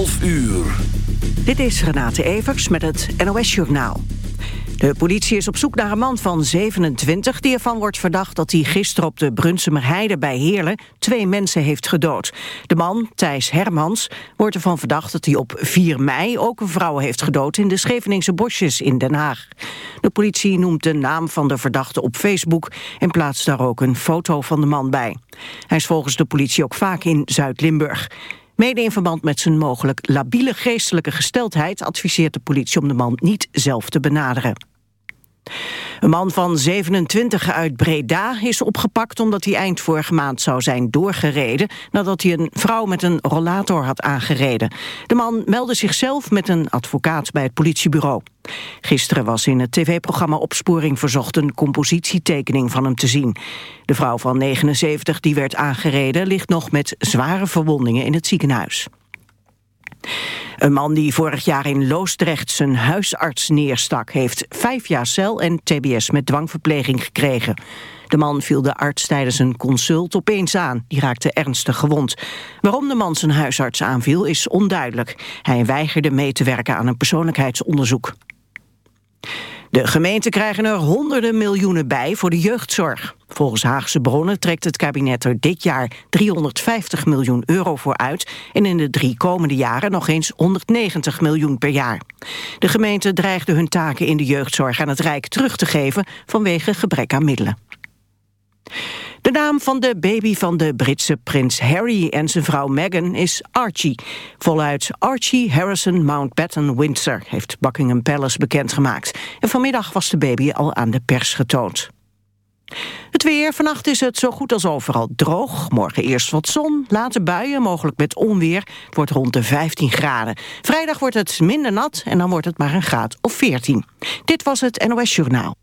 12 uur. Dit is Renate Evers met het NOS Journaal. De politie is op zoek naar een man van 27 die ervan wordt verdacht dat hij gisteren op de Brunsumerheide bij Heerlen twee mensen heeft gedood. De man, Thijs Hermans, wordt ervan verdacht dat hij op 4 mei ook een vrouw heeft gedood in de Scheveningse bosjes in Den Haag. De politie noemt de naam van de verdachte op Facebook en plaatst daar ook een foto van de man bij. Hij is volgens de politie ook vaak in Zuid-Limburg. Mede in verband met zijn mogelijk labiele geestelijke gesteldheid... adviseert de politie om de man niet zelf te benaderen. Een man van 27 uit Breda is opgepakt omdat hij eind vorige maand zou zijn doorgereden nadat hij een vrouw met een rollator had aangereden. De man meldde zichzelf met een advocaat bij het politiebureau. Gisteren was in het tv-programma Opsporing Verzocht een compositietekening van hem te zien. De vrouw van 79 die werd aangereden ligt nog met zware verwondingen in het ziekenhuis. Een man die vorig jaar in Loosdrecht zijn huisarts neerstak... heeft vijf jaar cel en tbs met dwangverpleging gekregen. De man viel de arts tijdens een consult opeens aan. Die raakte ernstig gewond. Waarom de man zijn huisarts aanviel is onduidelijk. Hij weigerde mee te werken aan een persoonlijkheidsonderzoek. De gemeenten krijgen er honderden miljoenen bij voor de jeugdzorg. Volgens Haagse bronnen trekt het kabinet er dit jaar 350 miljoen euro voor uit... en in de drie komende jaren nog eens 190 miljoen per jaar. De gemeenten dreigden hun taken in de jeugdzorg aan het Rijk terug te geven... vanwege gebrek aan middelen. De naam van de baby van de Britse prins Harry en zijn vrouw Meghan is Archie. Voluit Archie Harrison Mountbatten Windsor heeft Buckingham Palace bekendgemaakt. En vanmiddag was de baby al aan de pers getoond. Het weer. Vannacht is het zo goed als overal droog. Morgen eerst wat zon, later buien, mogelijk met onweer. Het wordt rond de 15 graden. Vrijdag wordt het minder nat en dan wordt het maar een graad of 14. Dit was het NOS Journaal.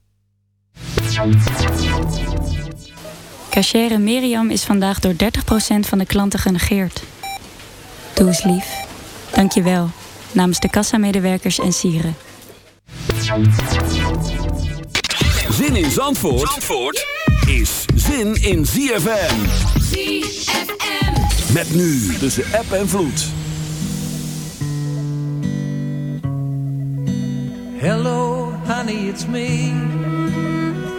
Cachere Miriam is vandaag door 30% van de klanten genegeerd. Doe eens lief. Dank je wel. Namens de kassamedewerkers en sieren. Zin in Zandvoort, Zandvoort is zin in ZFM. ZFM. Met nu tussen app en vloed. Hello, honey, it's me.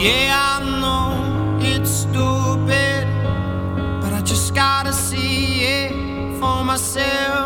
Yeah, I know it's stupid, but I just gotta see it for myself.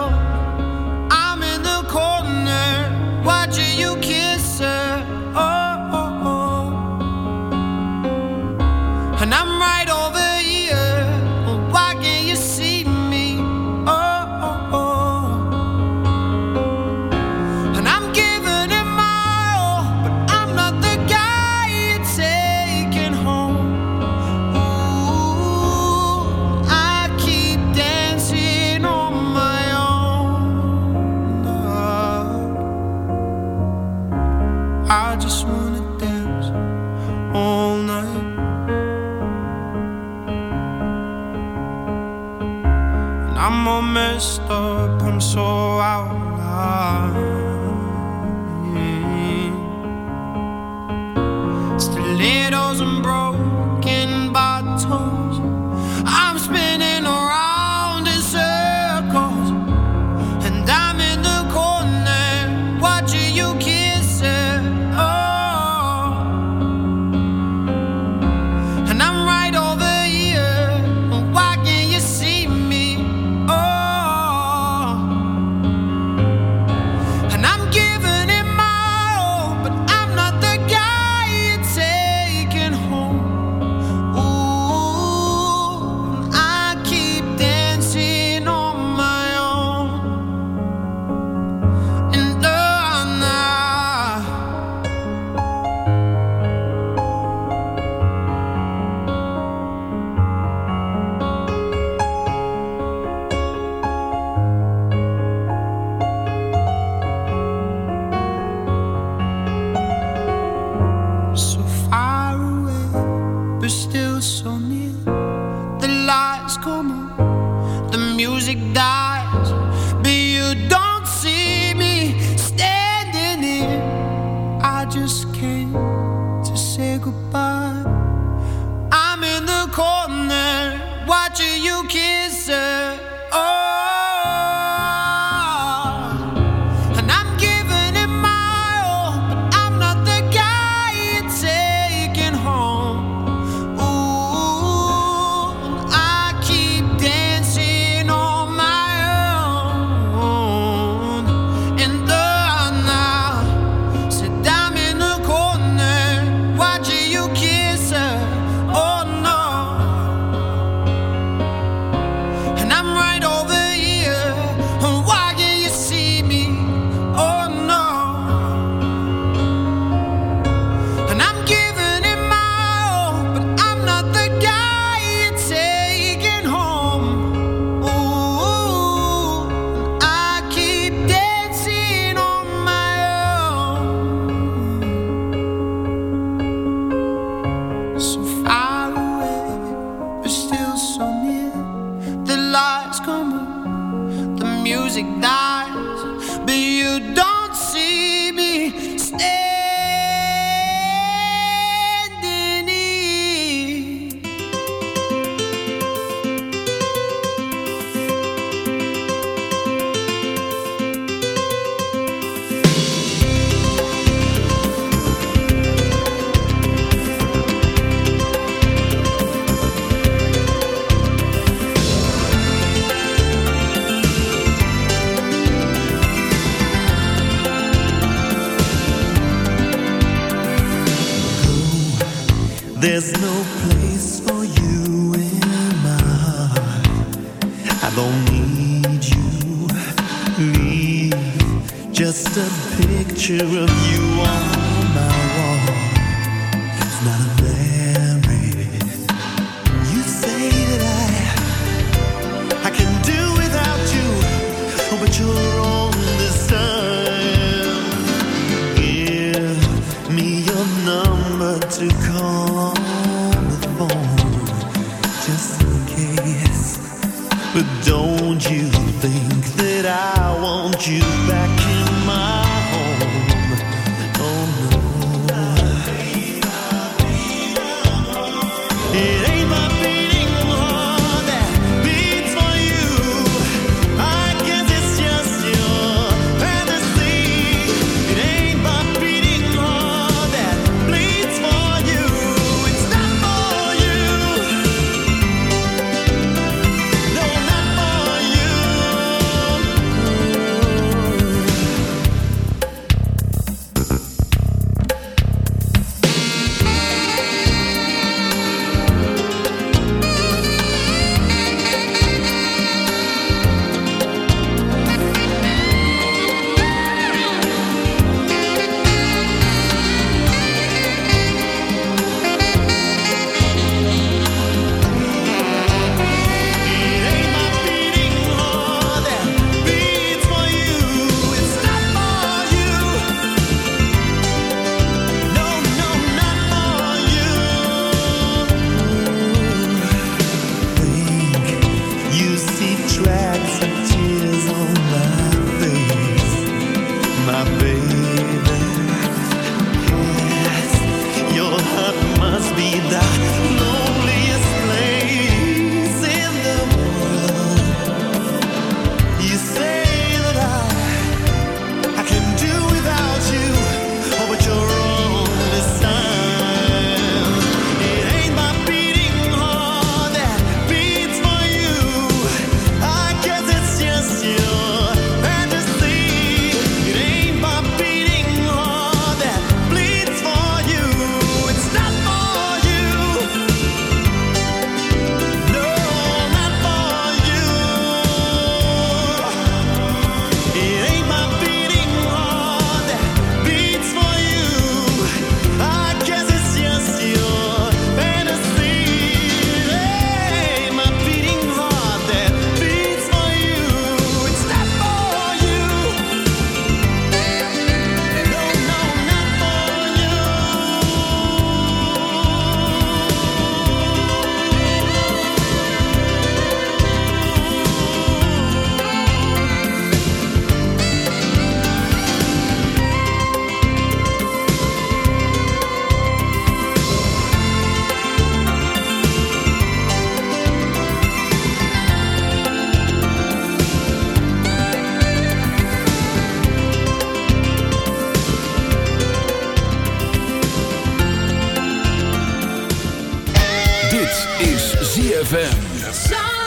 ZFM.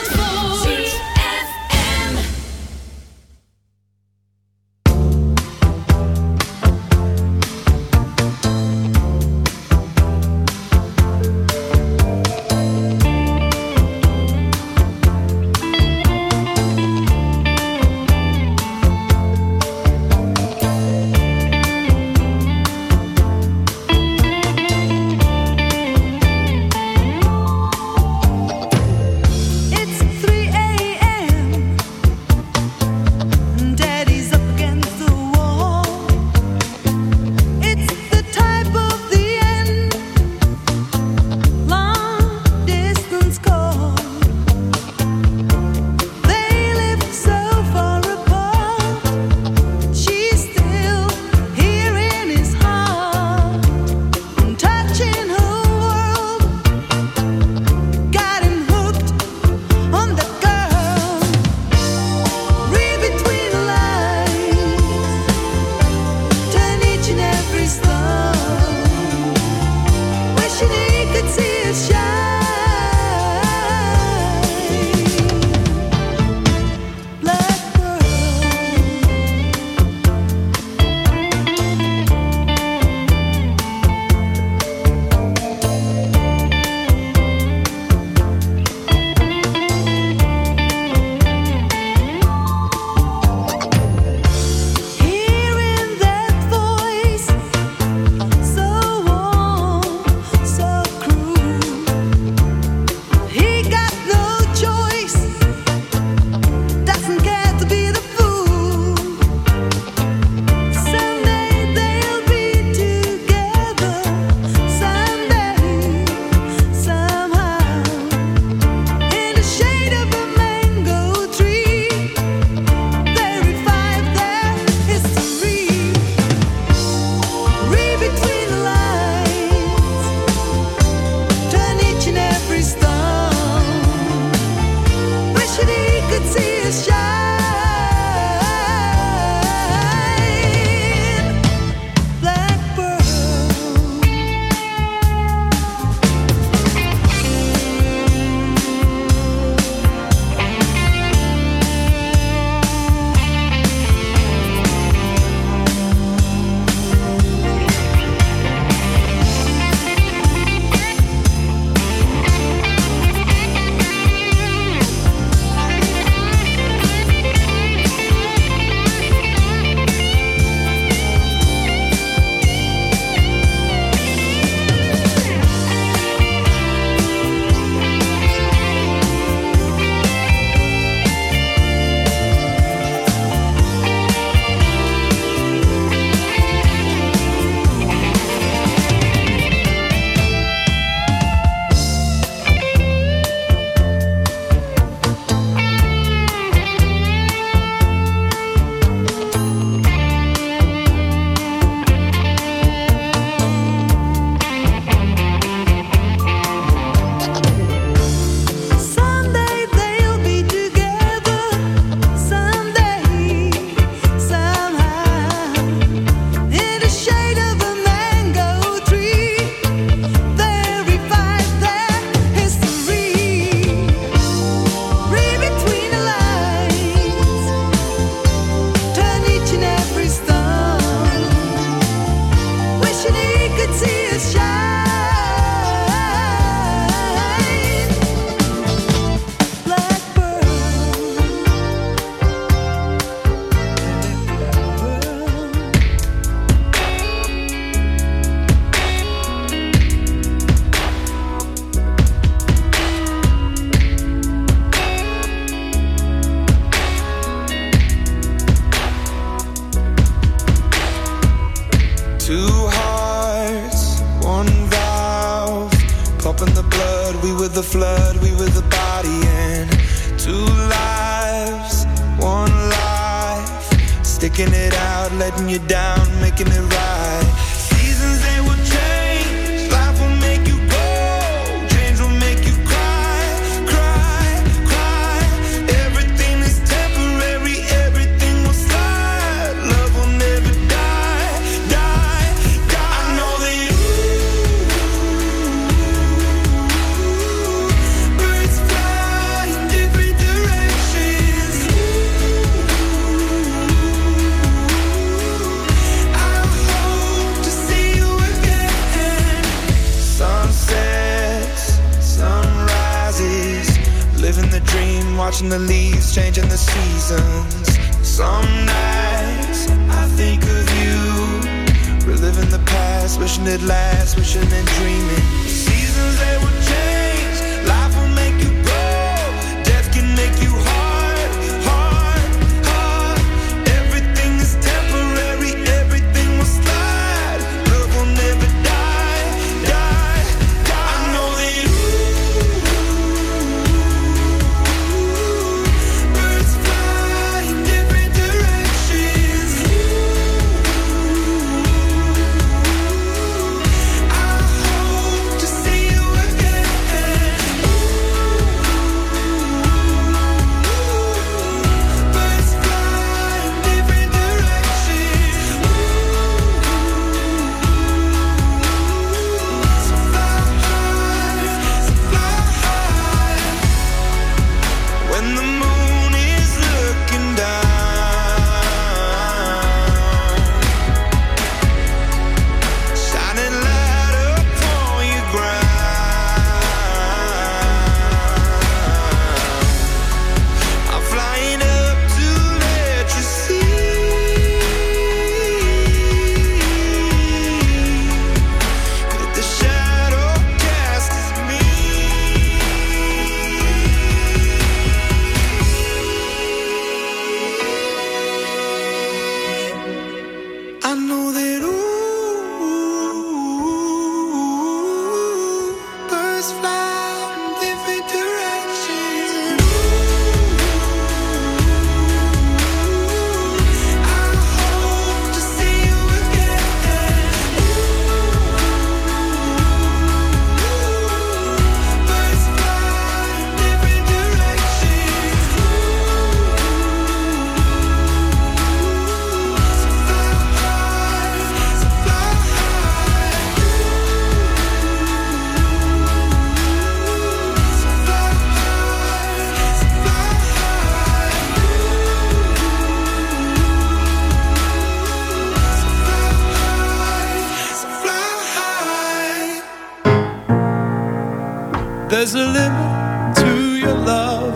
a limit to your love.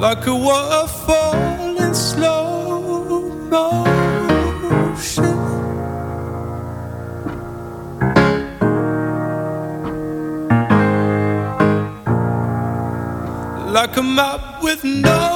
Like a waterfall in slow motion. Like a map with no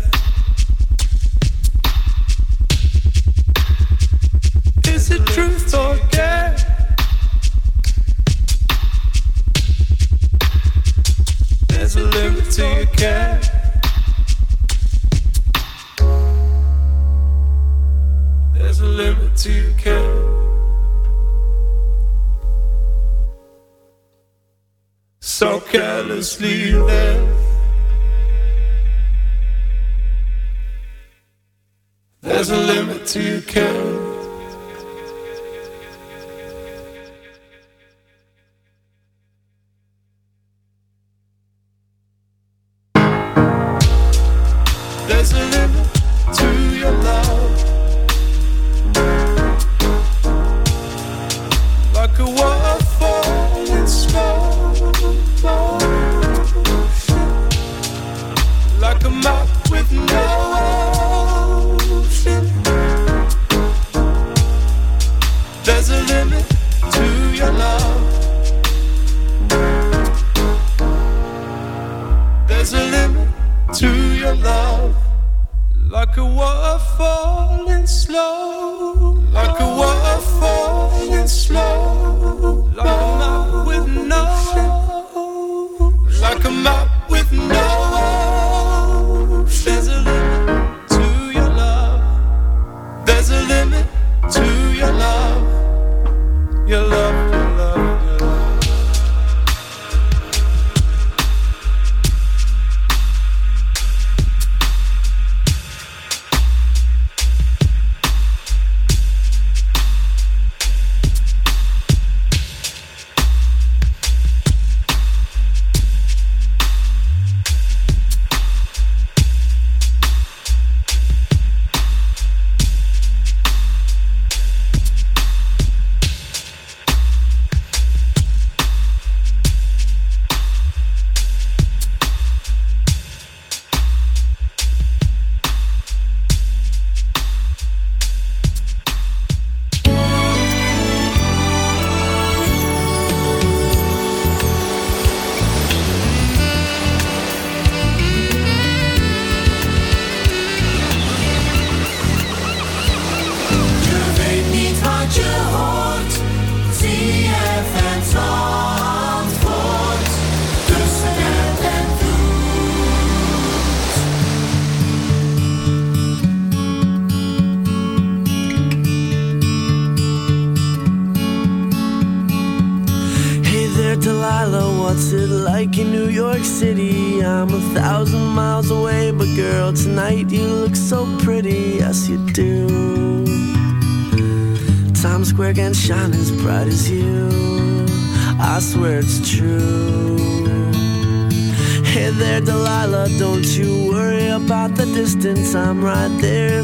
till you care. There's a limit to your care. So carelessly there. There's a limit to your care.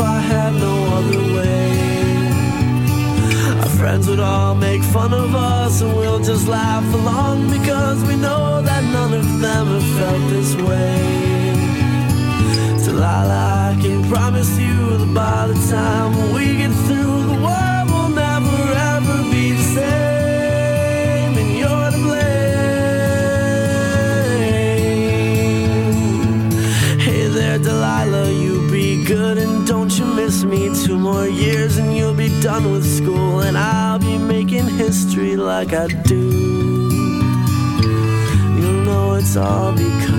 I had no other way. Our friends would all make fun of us, and we'll just laugh along because we know that none of them have felt this way. Delilah, I can promise you that by the time we get through, done with school, and I'll be making history like I do. You'll know it's all because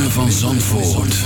van Zandvoort.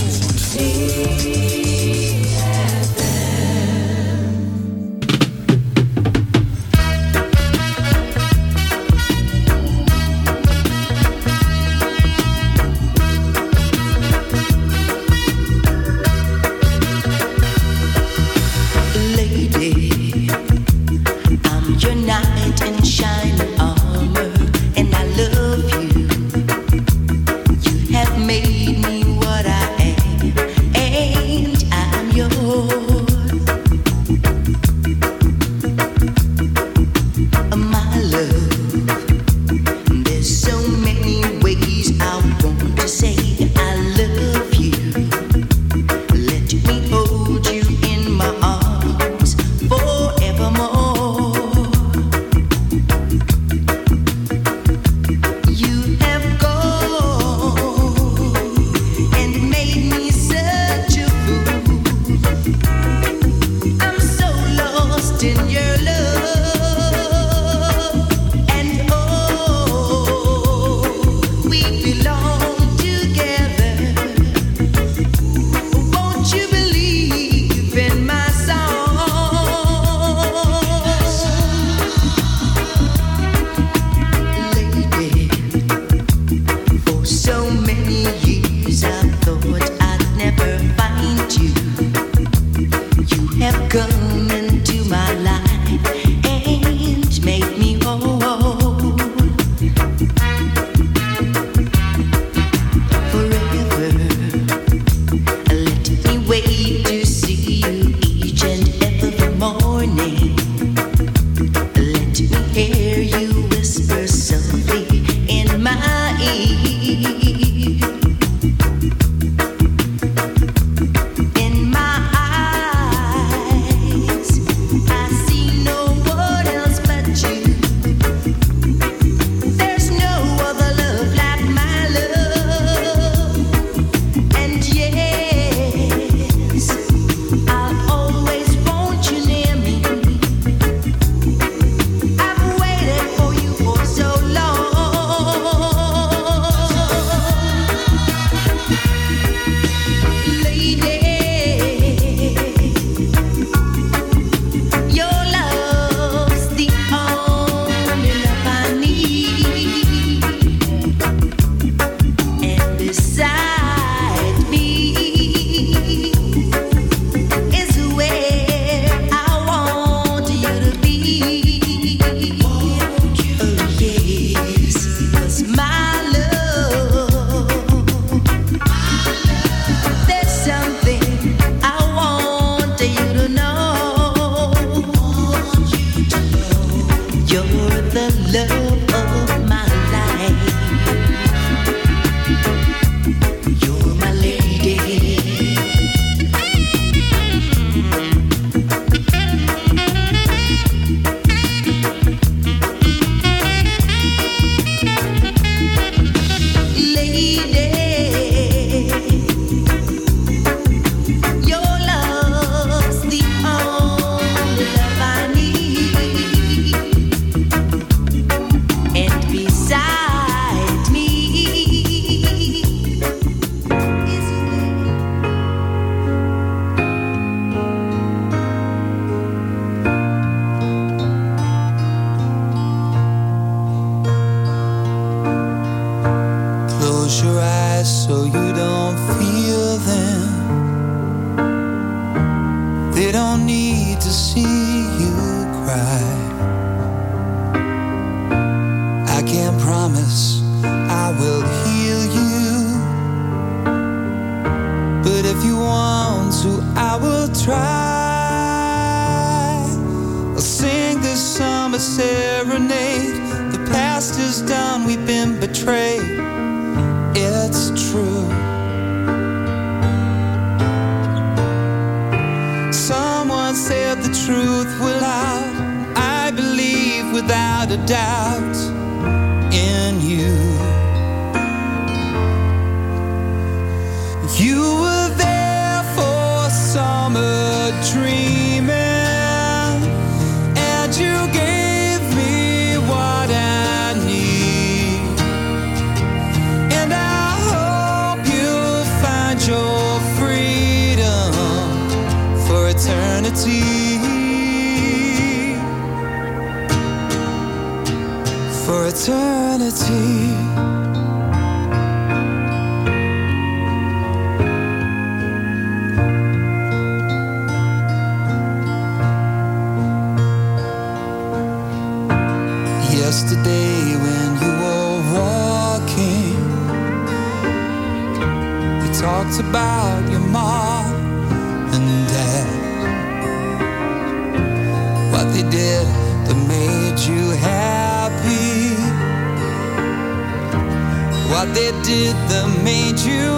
Did that made you